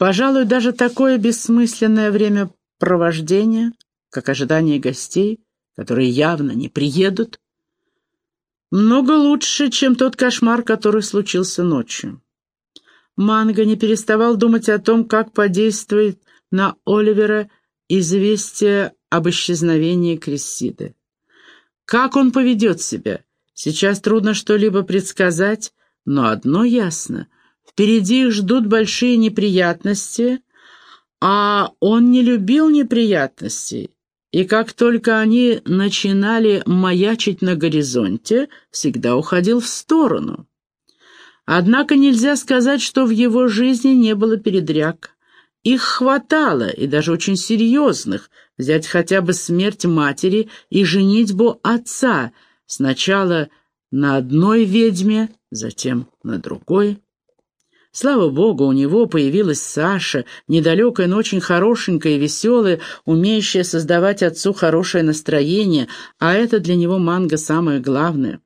Пожалуй, даже такое бессмысленное времяпровождение, как ожидание гостей, которые явно не приедут, много лучше, чем тот кошмар, который случился ночью. Манго не переставал думать о том, как подействует на Оливера известие об исчезновении Крессиды. Как он поведет себя? Сейчас трудно что-либо предсказать, но одно ясно. Впереди их ждут большие неприятности, а он не любил неприятностей. И как только они начинали маячить на горизонте, всегда уходил в сторону. Однако нельзя сказать, что в его жизни не было передряг. Их хватало, и даже очень серьезных, взять хотя бы смерть матери и женитьбу отца, сначала на одной ведьме, затем на другой. Слава богу, у него появилась Саша, недалекая, но очень хорошенькая и веселая, умеющая создавать отцу хорошее настроение, а это для него манго самое главное.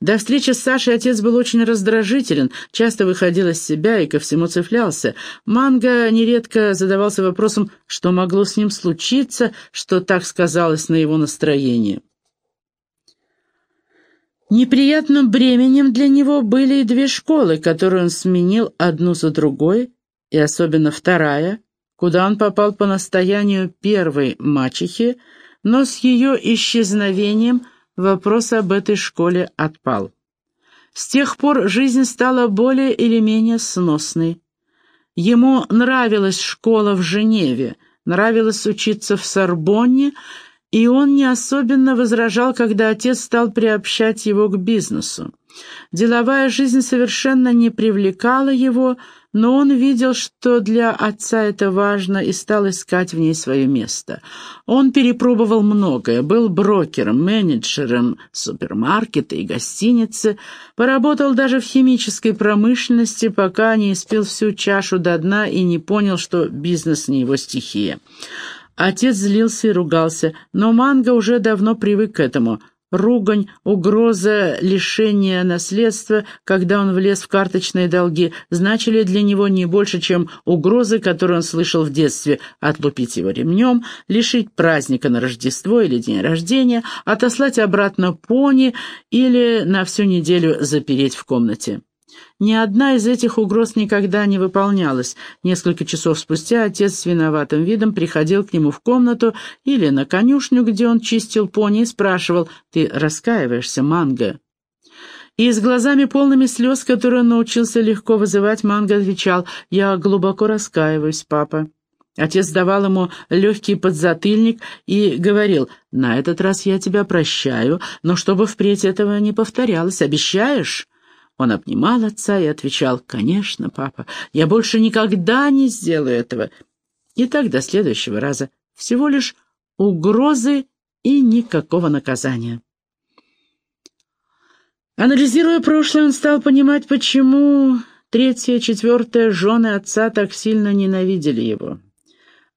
До встречи с Сашей отец был очень раздражителен, часто выходил из себя и ко всему цеплялся. Манго нередко задавался вопросом, что могло с ним случиться, что так сказалось на его настроении. Неприятным бременем для него были и две школы, которые он сменил одну за другой, и особенно вторая, куда он попал по настоянию первой мачехи, но с ее исчезновением – вопрос об этой школе отпал. С тех пор жизнь стала более или менее сносной. Ему нравилась школа в Женеве, нравилось учиться в Сорбонне, и он не особенно возражал, когда отец стал приобщать его к бизнесу. Деловая жизнь совершенно не привлекала его, но он видел, что для отца это важно, и стал искать в ней свое место. Он перепробовал многое, был брокером, менеджером супермаркета и гостиницы, поработал даже в химической промышленности, пока не испил всю чашу до дна и не понял, что бизнес не его стихия. Отец злился и ругался, но Манго уже давно привык к этому – ругань, угроза лишения наследства, когда он влез в карточные долги, значили для него не больше, чем угрозы, которые он слышал в детстве, отлупить его ремнем, лишить праздника на Рождество или день рождения, отослать обратно пони или на всю неделю запереть в комнате. Ни одна из этих угроз никогда не выполнялась. Несколько часов спустя отец с виноватым видом приходил к нему в комнату или на конюшню, где он чистил пони, и спрашивал «Ты раскаиваешься, Манго?» И с глазами полными слез, которые он научился легко вызывать, Манго отвечал «Я глубоко раскаиваюсь, папа». Отец давал ему легкий подзатыльник и говорил, «На этот раз я тебя прощаю, но чтобы впредь этого не повторялось, обещаешь?» Он обнимал отца и отвечал, «Конечно, папа, я больше никогда не сделаю этого». И так до следующего раза. Всего лишь угрозы и никакого наказания. Анализируя прошлое, он стал понимать, почему третья, четвертая жены отца так сильно ненавидели его.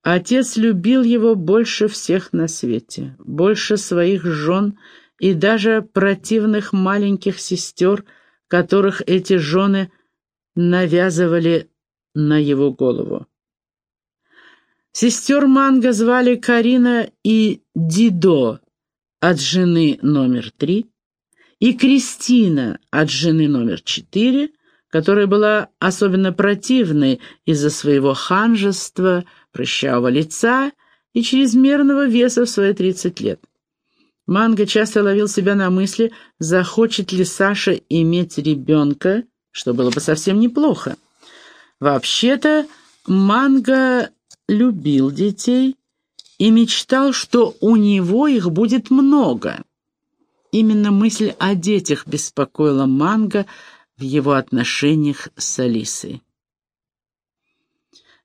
Отец любил его больше всех на свете, больше своих жен и даже противных маленьких сестер – которых эти жены навязывали на его голову. Сестер Манго звали Карина и Дидо от жены номер три и Кристина от жены номер четыре, которая была особенно противной из-за своего ханжества, прыщавого лица и чрезмерного веса в свои тридцать лет. Манго часто ловил себя на мысли, захочет ли Саша иметь ребенка, что было бы совсем неплохо. Вообще-то Манго любил детей и мечтал, что у него их будет много. Именно мысль о детях беспокоила Манго в его отношениях с Алисой.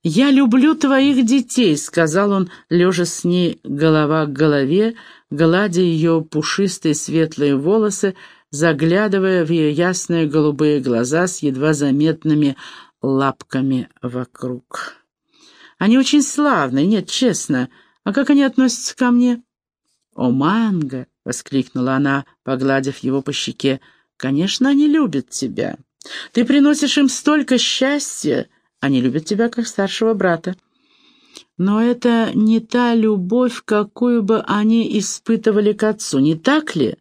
«Я люблю твоих детей», — сказал он, лежа с ней голова к голове, гладя ее пушистые светлые волосы, заглядывая в ее ясные голубые глаза с едва заметными лапками вокруг. «Они очень славные, нет, честно. А как они относятся ко мне?» «О, Манго!» — воскликнула она, погладив его по щеке. «Конечно, они любят тебя. Ты приносишь им столько счастья, Они любят тебя как старшего брата. Но это не та любовь, какую бы они испытывали к отцу, не так ли?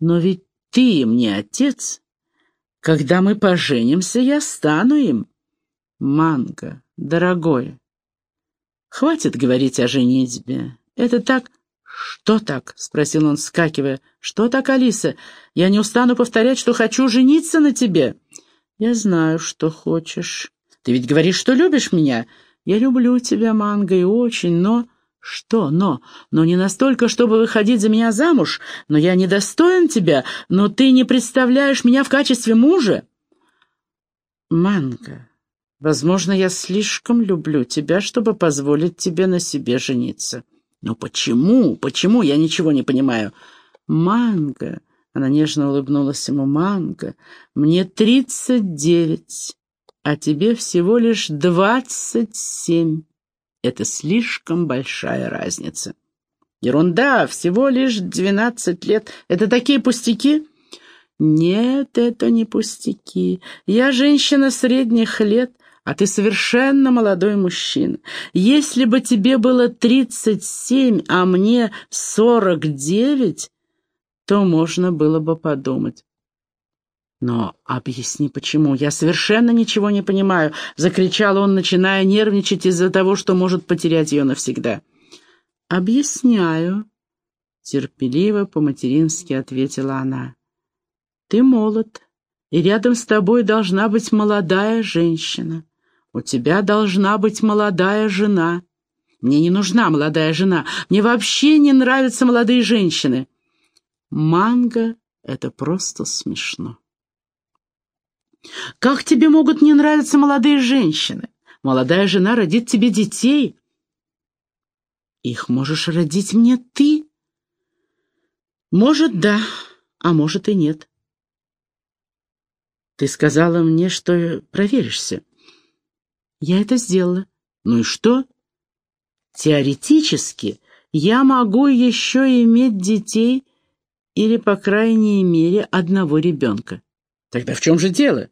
Но ведь ты мне отец. Когда мы поженимся, я стану им. Манго, дорогой, хватит говорить о женитьбе. Это так... «Что так?» — спросил он, вскакивая. «Что так, Алиса? Я не устану повторять, что хочу жениться на тебе». «Я знаю, что хочешь. Ты ведь говоришь, что любишь меня. Я люблю тебя, Манго, и очень, но...» «Что «но»? Но не настолько, чтобы выходить за меня замуж. Но я недостоин тебя, но ты не представляешь меня в качестве мужа». «Манго, возможно, я слишком люблю тебя, чтобы позволить тебе на себе жениться». «Но почему? Почему? Я ничего не понимаю». «Манго», — она нежно улыбнулась ему, «Манго, мне тридцать девять, а тебе всего лишь двадцать семь. Это слишком большая разница». «Ерунда, всего лишь двенадцать лет. Это такие пустяки?» «Нет, это не пустяки. Я женщина средних лет, а ты совершенно молодой мужчина. Если бы тебе было тридцать семь, а мне сорок девять, то можно было бы подумать. «Но объясни, почему? Я совершенно ничего не понимаю», — закричал он, начиная нервничать из-за того, что может потерять ее навсегда. «Объясняю», — терпеливо по-матерински ответила она. «Ты молод, и рядом с тобой должна быть молодая женщина. «У тебя должна быть молодая жена». «Мне не нужна молодая жена. Мне вообще не нравятся молодые женщины». «Манго — это просто смешно». «Как тебе могут не нравиться молодые женщины? Молодая жена родит тебе детей». «Их можешь родить мне ты?» «Может, да, а может и нет». «Ты сказала мне, что проверишься». Я это сделала. Ну и что? Теоретически я могу еще иметь детей или, по крайней мере, одного ребенка. Тогда в чем же дело?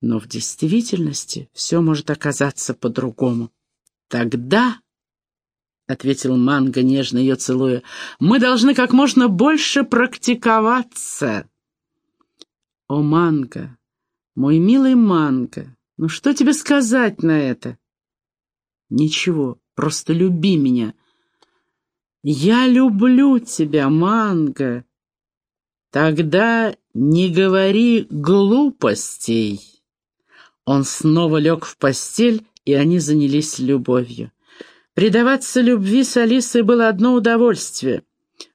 Но в действительности все может оказаться по-другому. Тогда, — ответил Манго, нежно ее целуя, — мы должны как можно больше практиковаться. О, Манго, мой милый Манго, ну что тебе сказать на это? Ничего, просто люби меня. Я люблю тебя, Манго. Тогда не говори глупостей. Он снова лег в постель, и они занялись любовью. Предаваться любви с Алисой было одно удовольствие.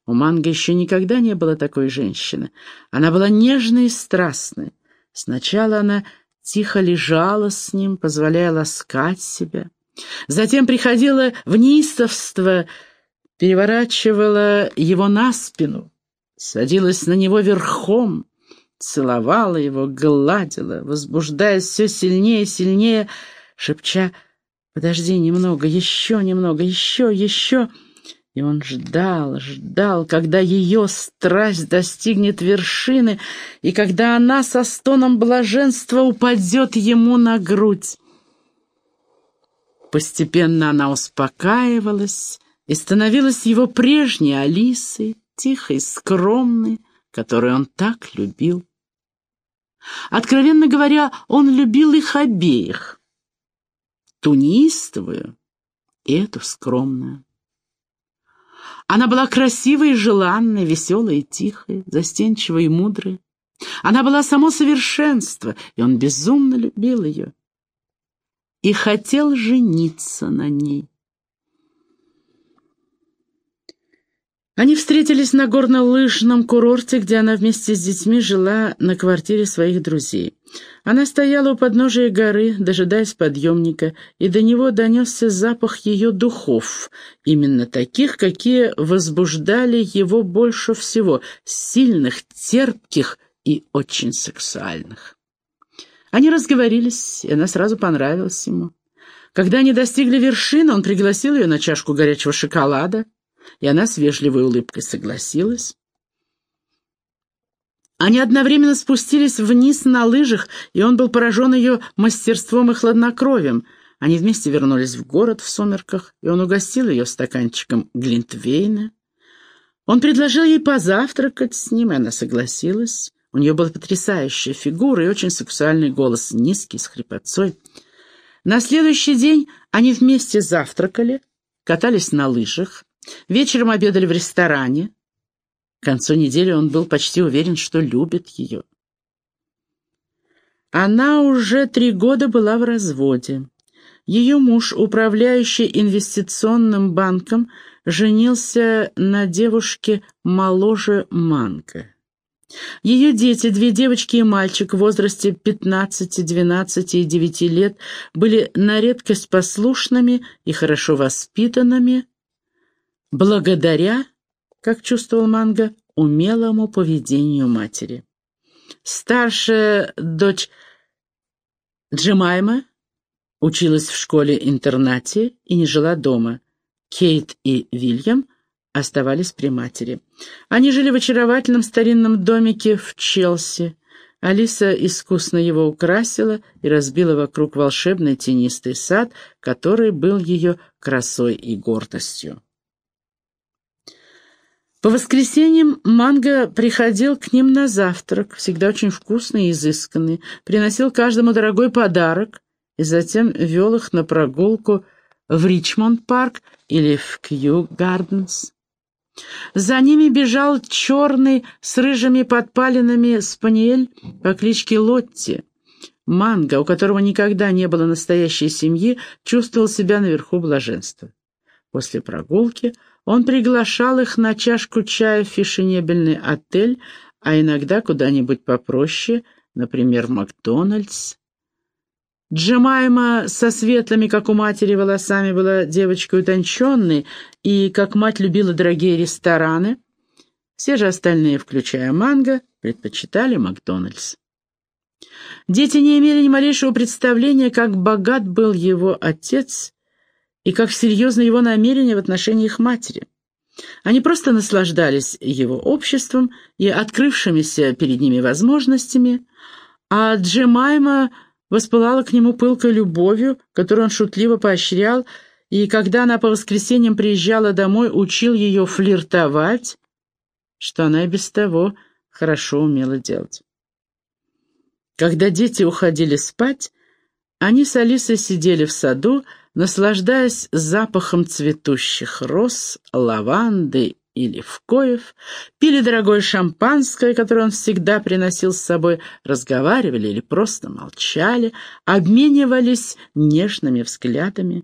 У Манго еще никогда не было такой женщины. Она была нежной и страстной. Сначала она тихо лежала с ним, позволяя ласкать себя. Затем приходила в неистовство, переворачивала его на спину, садилась на него верхом, целовала его, гладила, возбуждаясь все сильнее и сильнее, шепча «Подожди немного, еще немного, еще, еще...» И он ждал, ждал, когда ее страсть достигнет вершины, и когда она со стоном блаженства упадет ему на грудь. Постепенно она успокаивалась и становилась его прежней Алисой, тихой, скромной, которую он так любил. Откровенно говоря, он любил их обеих, ту неистовую и эту скромную. Она была красивой и желанной, веселой и тихой, застенчивой и мудрой. Она была само совершенство, и он безумно любил ее. И хотел жениться на ней. Они встретились на горнолыжном курорте, где она вместе с детьми жила на квартире своих друзей. Она стояла у подножия горы, дожидаясь подъемника, и до него донесся запах ее духов, именно таких, какие возбуждали его больше всего, сильных, терпких и очень сексуальных. Они разговорились, и она сразу понравилась ему. Когда они достигли вершины, он пригласил ее на чашку горячего шоколада, и она с вежливой улыбкой согласилась. Они одновременно спустились вниз на лыжах, и он был поражен ее мастерством и хладнокровием. Они вместе вернулись в город в сумерках, и он угостил ее стаканчиком глинтвейна. Он предложил ей позавтракать с ним, и она согласилась. У нее была потрясающая фигура и очень сексуальный голос, низкий, с хрипотцой. На следующий день они вместе завтракали, катались на лыжах, вечером обедали в ресторане, к концу недели он был почти уверен, что любит ее. Она уже три года была в разводе. Ее муж, управляющий инвестиционным банком, женился на девушке моложе Манка. Ее дети, две девочки и мальчик в возрасте 15, 12 и 9 лет, были на редкость послушными и хорошо воспитанными, благодаря как чувствовал Манго, умелому поведению матери. Старшая дочь Джемайма училась в школе-интернате и не жила дома. Кейт и Вильям оставались при матери. Они жили в очаровательном старинном домике в Челси. Алиса искусно его украсила и разбила вокруг волшебный тенистый сад, который был ее красой и гордостью. По воскресеньям Манго приходил к ним на завтрак, всегда очень вкусный и изысканный, приносил каждому дорогой подарок и затем вел их на прогулку в Ричмонд-парк или в Кью-Гарденс. За ними бежал черный с рыжими подпалинами спаниель по кличке Лотти. Манго, у которого никогда не было настоящей семьи, чувствовал себя наверху блаженства. После прогулки он приглашал их на чашку чая в фешенебельный отель, а иногда куда-нибудь попроще, например, Макдональдс. Джемайма со светлыми, как у матери, волосами была девочкой утонченной, и, как мать любила дорогие рестораны, все же остальные, включая Манго, предпочитали Макдональдс. Дети не имели ни малейшего представления, как богат был его отец и как серьезно его намерения в отношении их матери. Они просто наслаждались его обществом и открывшимися перед ними возможностями, а Джемайма воспылала к нему пылкой любовью, которую он шутливо поощрял, и когда она по воскресеньям приезжала домой, учил ее флиртовать, что она и без того хорошо умела делать. Когда дети уходили спать, они с Алисой сидели в саду, наслаждаясь запахом цветущих роз, лаванды и левкоев, пили дорогое шампанское, которое он всегда приносил с собой, разговаривали или просто молчали, обменивались нежными взглядами.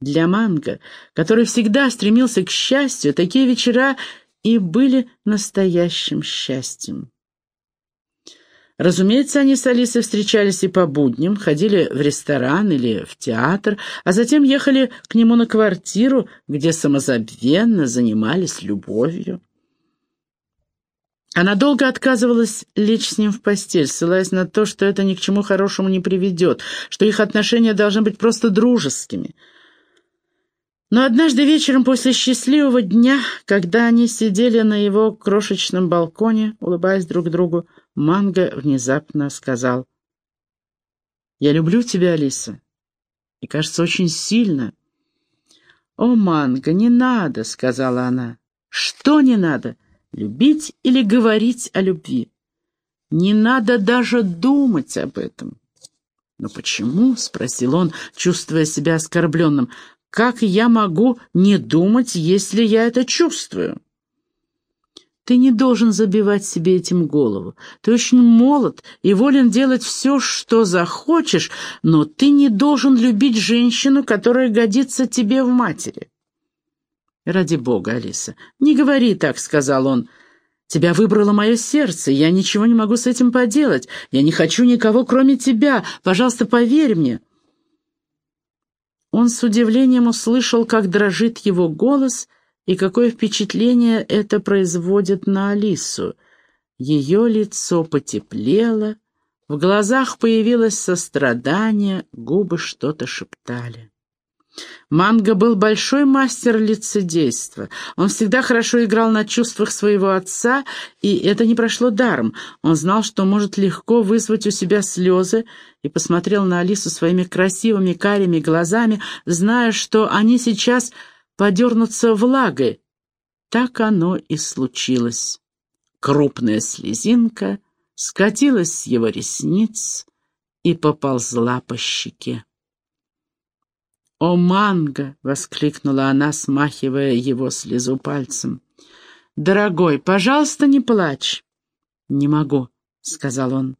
Для Манго, который всегда стремился к счастью, такие вечера и были настоящим счастьем. Разумеется, они с Алисой встречались и по будням, ходили в ресторан или в театр, а затем ехали к нему на квартиру, где самозабвенно занимались любовью. Она долго отказывалась лечь с ним в постель, ссылаясь на то, что это ни к чему хорошему не приведет, что их отношения должны быть просто дружескими. Но однажды вечером после счастливого дня, когда они сидели на его крошечном балконе, улыбаясь друг другу, Манго внезапно сказал, «Я люблю тебя, Алиса, и, кажется, очень сильно». «О, Манго, не надо», — сказала она. «Что не надо? Любить или говорить о любви? Не надо даже думать об этом». «Но почему?» — спросил он, чувствуя себя оскорбленным. «Как я могу не думать, если я это чувствую?» Ты не должен забивать себе этим голову. Ты очень молод и волен делать все, что захочешь, но ты не должен любить женщину, которая годится тебе в матери. «Ради бога, Алиса, не говори так», — сказал он. «Тебя выбрало мое сердце, я ничего не могу с этим поделать. Я не хочу никого, кроме тебя. Пожалуйста, поверь мне». Он с удивлением услышал, как дрожит его голос — и какое впечатление это производит на Алису. Ее лицо потеплело, в глазах появилось сострадание, губы что-то шептали. Манго был большой мастер лицедейства. Он всегда хорошо играл на чувствах своего отца, и это не прошло даром. Он знал, что может легко вызвать у себя слезы, и посмотрел на Алису своими красивыми карими глазами, зная, что они сейчас подернутся влагой. Так оно и случилось. Крупная слезинка скатилась с его ресниц и поползла по щеке. «О, манго!» — воскликнула она, смахивая его слезу пальцем. «Дорогой, пожалуйста, не плачь!» «Не могу», — сказал он.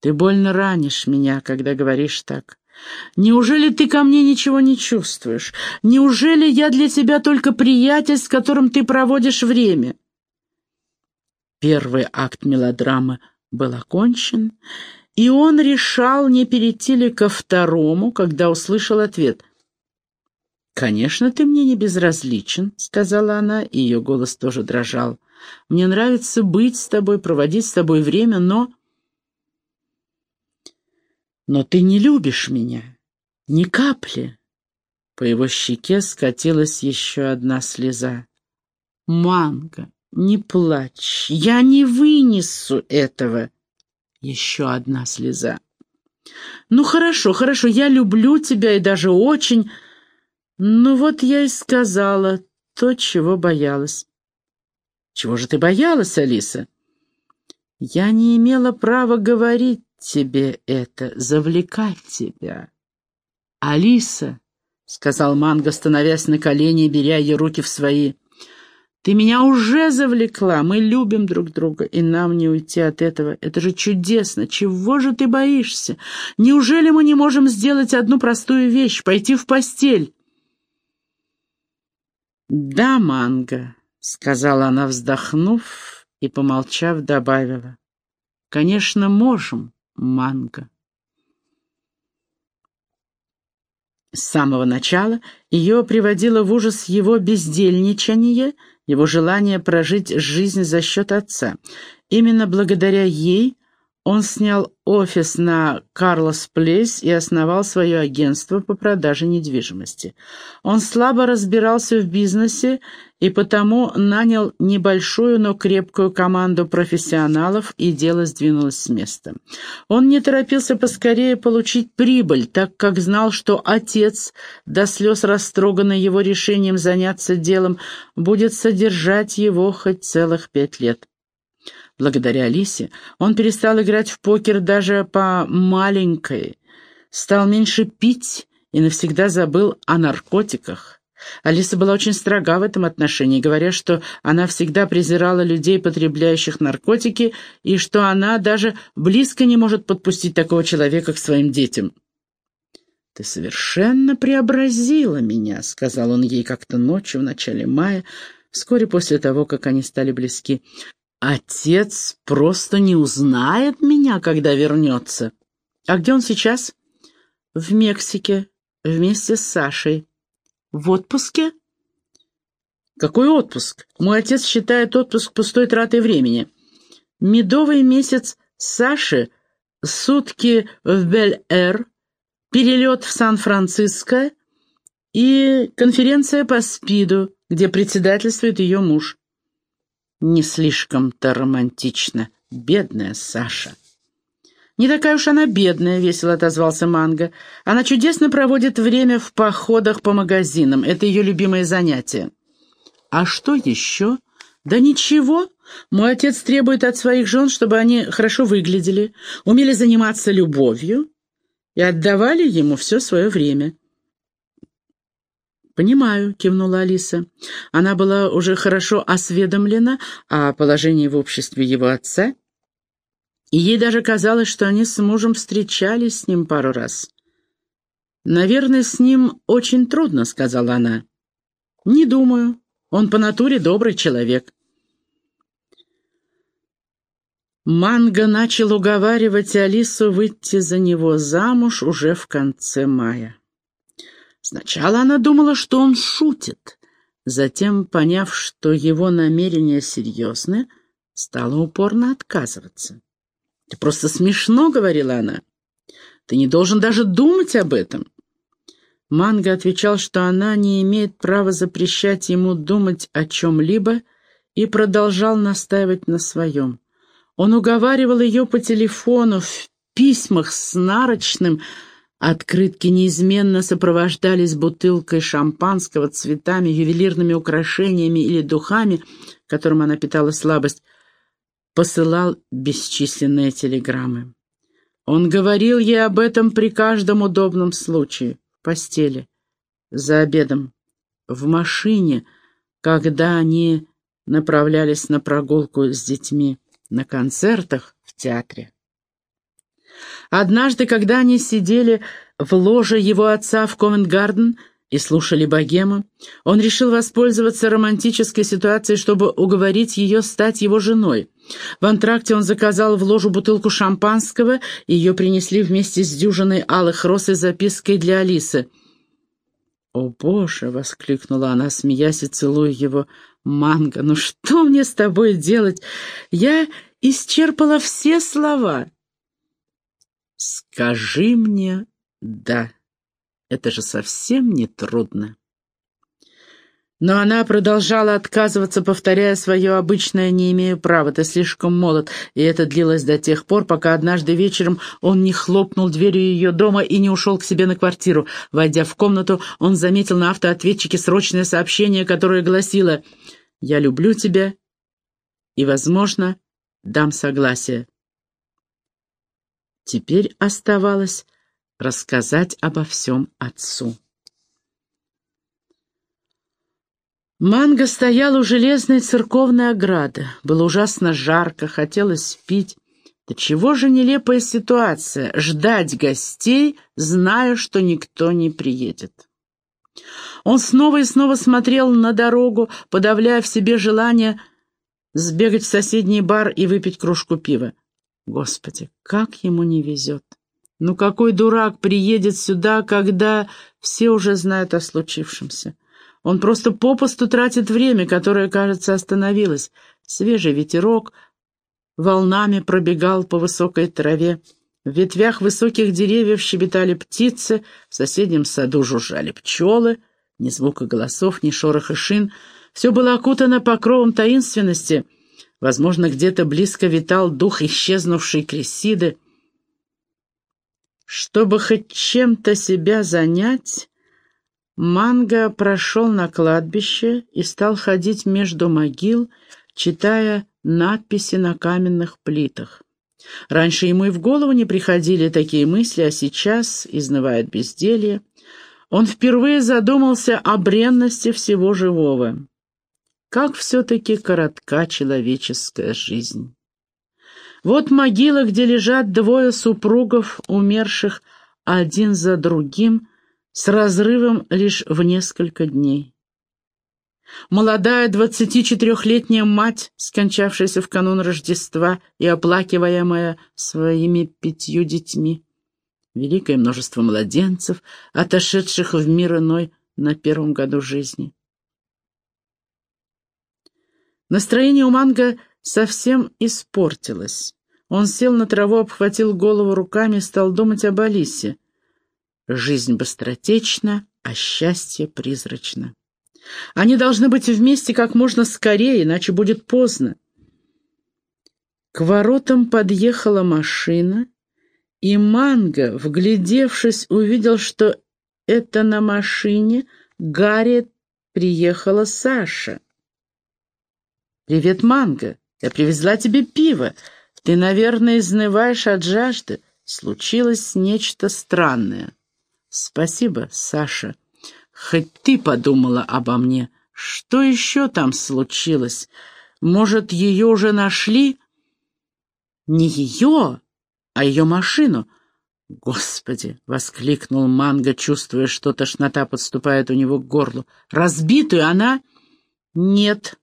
«Ты больно ранишь меня, когда говоришь так. Неужели ты ко мне ничего не чувствуешь? Неужели я для тебя только приятель, с которым ты проводишь время?» Первый акт мелодрамы был окончен, и он решал, не перейти ли ко второму, когда услышал ответ. «Конечно, ты мне не безразличен», — сказала она, и ее голос тоже дрожал. «Мне нравится быть с тобой, проводить с тобой время, но...» «Но ты не любишь меня. Ни капли». По его щеке скатилась еще одна слеза. «Манго, не плачь, я не вынесу этого». Еще одна слеза. «Ну хорошо, хорошо, я люблю тебя и даже очень...» «Ну вот я и сказала то, чего боялась». «Чего же ты боялась, Алиса?» «Я не имела права говорить тебе это, завлекать тебя». «Алиса», — сказал Манго, становясь на колени и беря ее руки в свои, — «ты меня уже завлекла, мы любим друг друга, и нам не уйти от этого. Это же чудесно! Чего же ты боишься? Неужели мы не можем сделать одну простую вещь — пойти в постель?» «Да, Манго», — сказала она, вздохнув и, помолчав, добавила. «Конечно, можем, Манго». С самого начала ее приводило в ужас его бездельничание, его желание прожить жизнь за счет отца. Именно благодаря ей он снял офис на Карлос Плейс и основал свое агентство по продаже недвижимости. Он слабо разбирался в бизнесе и потому нанял небольшую, но крепкую команду профессионалов, и дело сдвинулось с места. Он не торопился поскорее получить прибыль, так как знал, что отец, до слез растроганный его решением заняться делом, будет содержать его хоть целых пять лет. Благодаря Алисе он перестал играть в покер даже по маленькой, стал меньше пить и навсегда забыл о наркотиках. Алиса была очень строга в этом отношении, говоря, что она всегда презирала людей, потребляющих наркотики, и что она даже близко не может подпустить такого человека к своим детям. «Ты совершенно преобразила меня», — сказал он ей как-то ночью в начале мая, вскоре после того, как они стали близки. Отец просто не узнает меня, когда вернется. А где он сейчас? В Мексике, вместе с Сашей. В отпуске? Какой отпуск? Мой отец считает отпуск пустой тратой времени. Медовый месяц Саши, сутки в Бель-Эр, перелет в Сан-Франциско и конференция по СПИДу, где председательствует ее муж. Не слишком-то романтично. Бедная Саша. «Не такая уж она бедная», — весело отозвался Манго. «Она чудесно проводит время в походах по магазинам. Это ее любимое занятие». «А что еще?» «Да ничего. Мой отец требует от своих жен, чтобы они хорошо выглядели, умели заниматься любовью и отдавали ему все свое время». «Понимаю», — кивнула Алиса. Она была уже хорошо осведомлена о положении в обществе его отца, и ей даже казалось, что они с мужем встречались с ним пару раз. «Наверное, с ним очень трудно», — сказала она. «Не думаю. Он по натуре добрый человек». Манго начал уговаривать Алису выйти за него замуж уже в конце мая. Сначала она думала, что он шутит. Затем, поняв, что его намерения серьезны, стала упорно отказываться. «Ты просто смешно», — говорила она. «Ты не должен даже думать об этом». Манго отвечал, что она не имеет права запрещать ему думать о чем-либо, и продолжал настаивать на своем. Он уговаривал ее по телефону, в письмах с нарочным, открытки неизменно сопровождались бутылкой шампанского, цветами, ювелирными украшениями или духами, которым она питала слабость, посылал бесчисленные телеграммы. Он говорил ей об этом при каждом удобном случае постели, за обедом, в машине, когда они направлялись на прогулку с детьми, на концертах в театре. Однажды, когда они сидели в ложе его отца в Ковент-Гарден и слушали богему, он решил воспользоваться романтической ситуацией, чтобы уговорить ее стать его женой. В антракте он заказал в ложу бутылку шампанского, и ее принесли вместе с дюжиной алых роз и запиской для Алисы. «О, Боже!» — воскликнула она, смеясь и целуя его. «Манго, ну что мне с тобой делать? Я исчерпала все слова». «Скажи мне «да». Это же совсем не трудно». Но она продолжала отказываться, повторяя свое обычное «не имею права, ты слишком молод», и это длилось до тех пор, пока однажды вечером он не хлопнул дверью ее дома и не ушел к себе на квартиру. Войдя в комнату, он заметил на автоответчике срочное сообщение, которое гласило «Я люблю тебя и, возможно, дам согласие». Теперь оставалось рассказать обо всем отцу. Манго стоял у железной церковной ограды. Было ужасно жарко, хотелось пить. Да чего же нелепая ситуация — ждать гостей, зная, что никто не приедет. Он снова и снова смотрел на дорогу, подавляя в себе желание сбегать в соседний бар и выпить кружку пива. Господи, как ему не везет! Ну какой дурак приедет сюда, когда все уже знают о случившемся? Он просто попусту тратит время, которое, кажется, остановилось. Свежий ветерок волнами пробегал по высокой траве. В ветвях высоких деревьев щебетали птицы, в соседнем саду жужжали пчелы. Ни звука голосов, ни шороха шин. Все было окутано покровом таинственности. Возможно, где-то близко витал дух исчезнувшей Кресиды. Чтобы хоть чем-то себя занять, Манго прошел на кладбище и стал ходить между могил, читая надписи на каменных плитах. Раньше ему и в голову не приходили такие мысли, а сейчас, изнывает безделье, он впервые задумался о бренности всего живого. Как все-таки коротка человеческая жизнь. Вот могила, где лежат двое супругов, умерших один за другим, с разрывом лишь в несколько дней. Молодая двадцати четырехлетняя мать, скончавшаяся в канун Рождества и оплакиваемая своими пятью детьми. Великое множество младенцев, отошедших в мир иной на первом году жизни. Настроение у Манго совсем испортилось. Он сел на траву, обхватил голову руками и стал думать об Алисе. Жизнь быстротечна, а счастье призрачно. Они должны быть вместе как можно скорее, иначе будет поздно. К воротам подъехала машина, и Манго, вглядевшись, увидел, что это на машине Гарри приехала Саша. «Привет, Манго, я привезла тебе пиво. Ты, наверное, изнываешь от жажды. Случилось нечто странное». «Спасибо, Саша. Хоть ты подумала обо мне. Что еще там случилось? Может, ее уже нашли?» «Не ее, а ее машину». «Господи!» — воскликнул Манго, чувствуя, что тошнота подступает у него к горлу. «Разбитую она?» «Нет.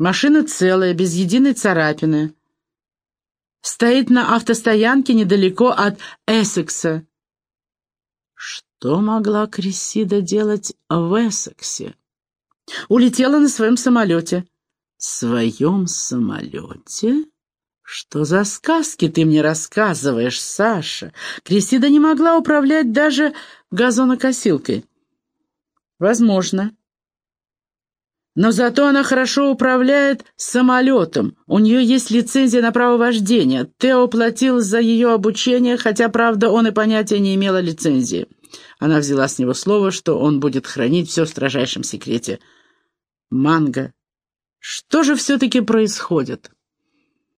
Машина целая, без единой царапины. Стоит на автостоянке недалеко от Эссекса. Что могла Крессида делать в Эссексе? Улетела на своем самолете. Своем самолете? «Что за сказки ты мне рассказываешь, Саша? Крисида не могла управлять даже газонокосилкой». «Возможно. Но зато она хорошо управляет самолетом. У нее есть лицензия на право вождения. Тео платил за ее обучение, хотя, правда, он и понятия не имел о лицензии». Она взяла с него слово, что он будет хранить все в строжайшем секрете. «Манго, что же все-таки происходит?»